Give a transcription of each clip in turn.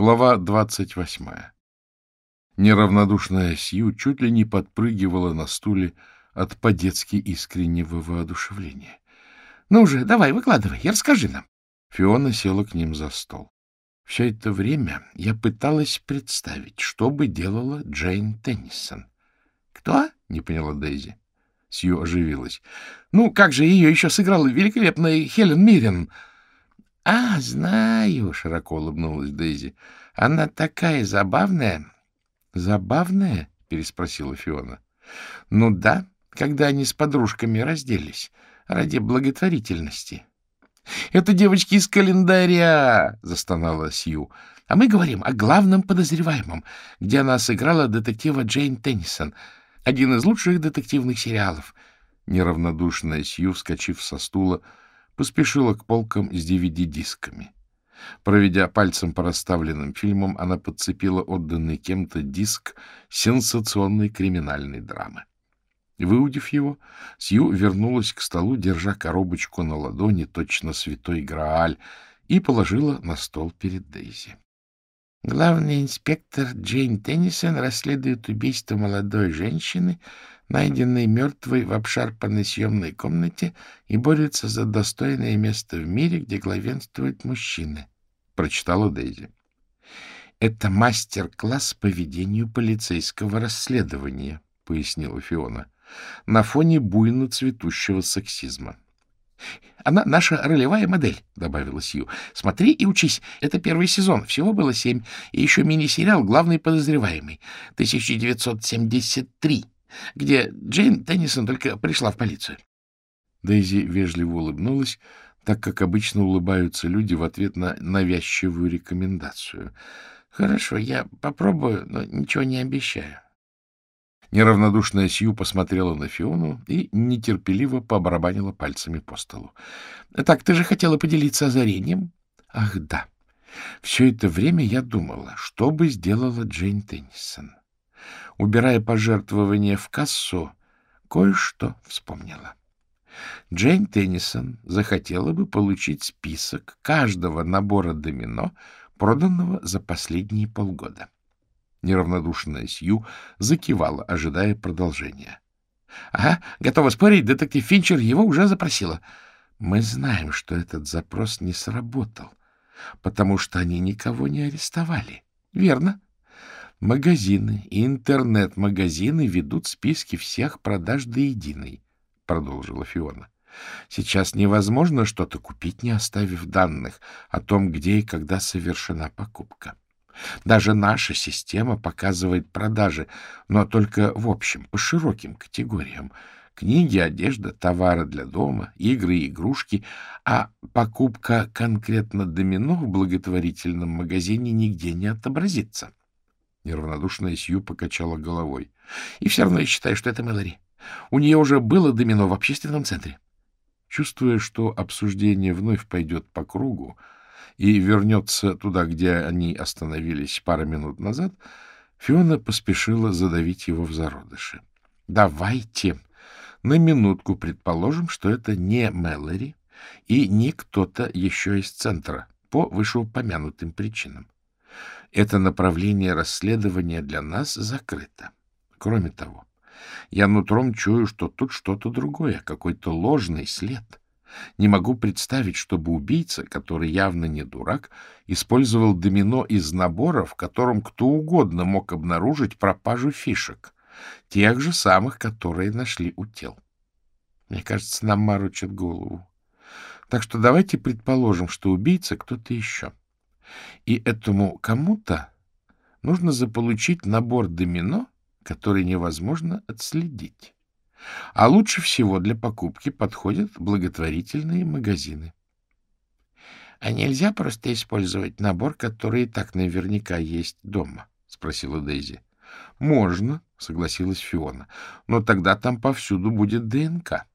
Глава двадцать восьмая. Неравнодушная Сью чуть ли не подпрыгивала на стуле от по-детски искреннего воодушевления. — Ну же, давай, выкладывай, и расскажи нам. Фиона села к ним за стол. Все это время я пыталась представить, что бы делала Джейн Теннисон. — Кто? — не поняла Дейзи. Сью оживилась. — Ну, как же ее еще сыграла великолепная Хелен Миррен? — А, знаю, — широко улыбнулась Дейзи. — Она такая забавная. — Забавная? — переспросила Фиона. — Ну да, когда они с подружками разделись ради благотворительности. — Это девочки из календаря! — застонала Сью. — А мы говорим о главном подозреваемом, где она сыграла детектива Джейн Теннисон. Один из лучших детективных сериалов. Неравнодушная Сью, вскочив со стула, поспешила к полкам с DVD-дисками. Проведя пальцем по расставленным фильмам, она подцепила отданный кем-то диск сенсационной криминальной драмы. Выудив его, Сью вернулась к столу, держа коробочку на ладони, точно святой Грааль, и положила на стол перед Дейзи. Главный инспектор Джейн Теннисон расследует убийство молодой женщины, найденной мертвой в обшарпанной съемной комнате, и борется за достойное место в мире, где главенствуют мужчины, — прочитала Дейзи. — Это мастер-класс по ведению полицейского расследования, — пояснила Фиона. — на фоне буйно цветущего сексизма. — Она наша ролевая модель, — добавила Сью. — Смотри и учись. Это первый сезон. Всего было семь. И еще мини-сериал «Главный подозреваемый» 1973, где Джейн Теннисон только пришла в полицию. Дейзи вежливо улыбнулась, так как обычно улыбаются люди в ответ на навязчивую рекомендацию. — Хорошо, я попробую, но ничего не обещаю. Неравнодушная Сью посмотрела на Фиону и нетерпеливо побарабанила пальцами по столу. — Так, ты же хотела поделиться озарением? — Ах, да. Все это время я думала, что бы сделала Джейн Теннисон. Убирая пожертвования в кассу, кое-что вспомнила. Джейн Теннисон захотела бы получить список каждого набора домино, проданного за последние полгода. — Неравнодушная Сью закивала, ожидая продолжения. — Ага, готова спорить, детектив Финчер его уже запросила. Мы знаем, что этот запрос не сработал, потому что они никого не арестовали. Верно? Магазины и интернет-магазины ведут списки всех продаж до единой, — продолжила Фиона. Сейчас невозможно что-то купить, не оставив данных о том, где и когда совершена покупка. — даже наша система показывает продажи, но только в общем, по широким категориям. Книги, одежда, товары для дома, игры игрушки, а покупка конкретно домино в благотворительном магазине нигде не отобразится. Неравнодушная Сью покачала головой. И все равно я считаю, что это Мэлори. У нее уже было домино в общественном центре. Чувствуя, что обсуждение вновь пойдет по кругу, и вернется туда, где они остановились пару минут назад, Фиона поспешила задавить его в зародыши. — Давайте на минутку предположим, что это не Мэлори и не кто-то еще из центра по вышеупомянутым причинам. Это направление расследования для нас закрыто. Кроме того, я нутром чую, что тут что-то другое, какой-то ложный след — не могу представить, чтобы убийца, который явно не дурак, использовал домино из набора, в котором кто угодно мог обнаружить пропажу фишек, тех же самых, которые нашли у тел. Мне кажется, нам морочат голову. Так что давайте предположим, что убийца кто-то еще. И этому кому-то нужно заполучить набор домино, который невозможно отследить. А лучше всего для покупки подходят благотворительные магазины. — А нельзя просто использовать набор, который и так наверняка есть дома? — спросила Дейзи. — Можно, — согласилась Фиона, — но тогда там повсюду будет ДНК.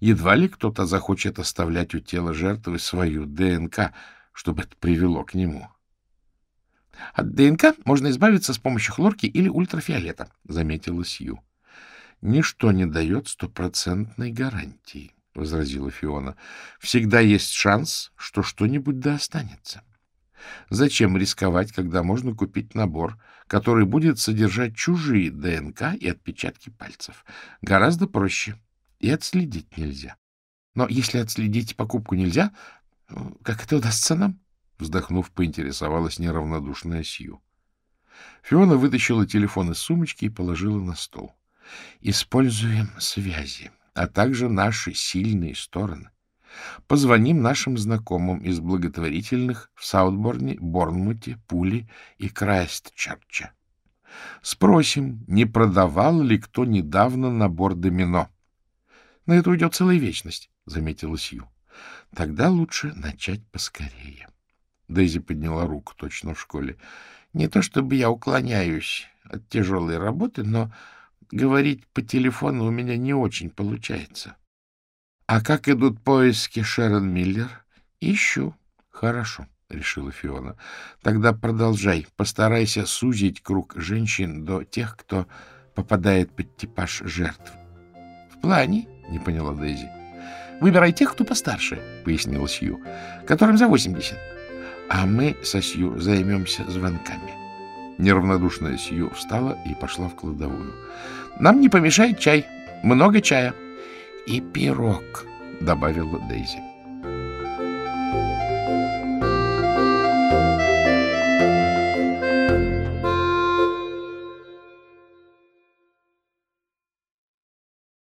Едва ли кто-то захочет оставлять у тела жертвы свою ДНК, чтобы это привело к нему. — От ДНК можно избавиться с помощью хлорки или ультрафиолета, — заметила Сью. Ничто не дает стопроцентной гарантии, — возразила Фиона. — Всегда есть шанс, что что-нибудь да останется. Зачем рисковать, когда можно купить набор, который будет содержать чужие ДНК и отпечатки пальцев? Гораздо проще. И отследить нельзя. Но если отследить покупку нельзя, как это удастся нам? Вздохнув, поинтересовалась неравнодушная Сью. Фиона вытащила телефон из сумочки и положила на стол. Используем связи, а также наши сильные стороны. Позвоним нашим знакомым из благотворительных в Саутборне, Борнмуте, Пуле и Крайстчерче. Спросим, не продавал ли кто недавно набор домино. — На это уйдет целая вечность, — заметила Сью. — Тогда лучше начать поскорее. Дейзи подняла руку, точно в школе. — Не то чтобы я уклоняюсь от тяжелой работы, но говорить по телефону у меня не очень получается. — А как идут поиски Шерон Миллер? — Ищу. — Хорошо, — решила Фиона. — Тогда продолжай. Постарайся сузить круг женщин до тех, кто попадает под типаж жертв. — В плане? — не поняла Дейзи. — Выбирай тех, кто постарше, — пояснила Сью, — которым за восемьдесят. А мы со Сью займемся звонками. Неравнодушная Сью встала и пошла в кладовую. — Нам не помешает чай. Много чая. — И пирог, — добавила Дейзи.